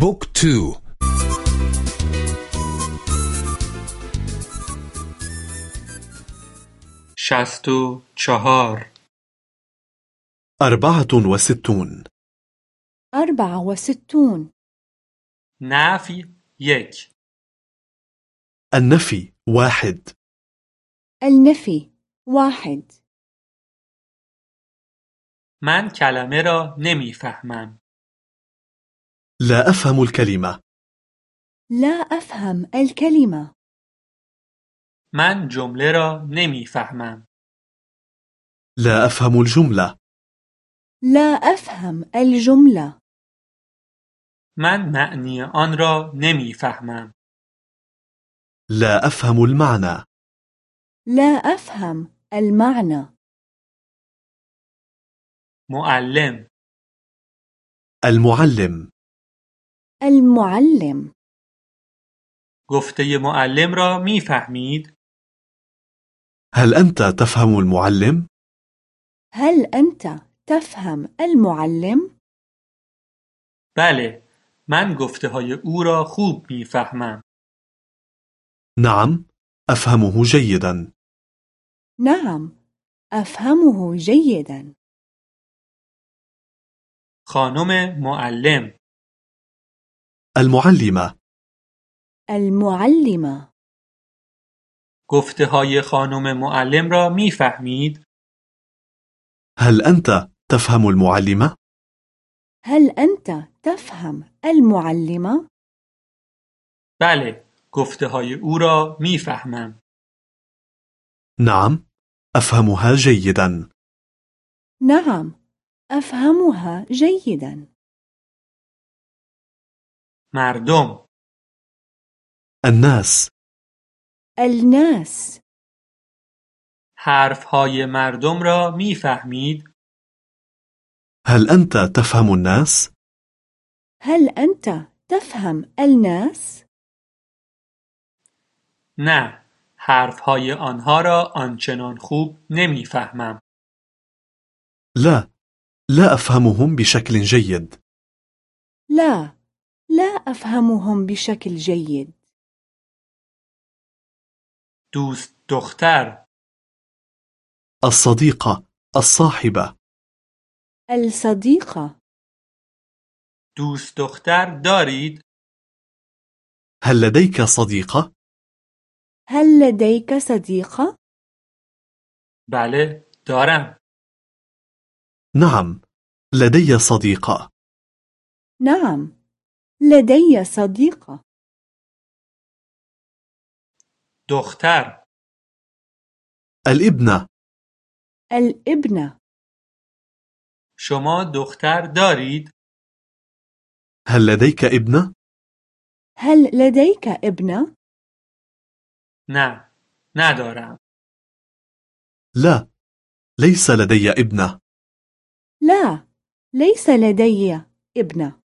book two. شست و چهار. أربعة وستون. أربعة وستون. نفی یک. النفي واحد. النفي واحد. من کلمه را نمیفهمم. لا أفهم الكلمة. لا أفهم الكلمة. من جمله را نمیفهمم. لا أفهم الجملة. لا أفهم الجملة. من معنی آن را نمیفهمم. لا أفهم المعنى. لا أفهم المعنى. معلم. المعلم. المعلم. گفته معلم را میفهمید؟ هل أنت تفهم المعلم؟ هل أنت تفهم المعلم؟ بله من گفته های أو را خوب میفهمم. نعم أفهمه جيدا. نعم أفهمه جيدا. خانم معلم. المعلمة. المعلمة. گفته های خانم معلم را میفهمید؟ هل أنت تفهم المعلمة؟ هل أنت تفهم المعلمة؟ بله گفته های أو را میفهمم. نعم أفهمها جيدا. نعم أفهمها جيدا. مردم. الناس. الناس. حرف های مردم را می‌فهمید. هل أنت تفهم الناس؟ هل أنت تفهم الناس؟ نه حرف های آنها را آنچنان خوب نمی‌فهمم. لا لا أفهمهم بشكل جيد لا لا أفهمهم بشكل جيد. دوست دختر. الصديقة الصاحبة. الصديقة. دوست دختر دارید؟ هل لديك صديقة؟ هل لديك صديقة؟ بله دارم. نعم لدي صديقة. نعم. لدي صديقة دختر. الابنة الابنة شما دختر دارید؟ هل لديك ابنة؟ هل لديك ابنة؟ نه ندارم. لا ليس لدي ابنة لا ليس لدي ابنة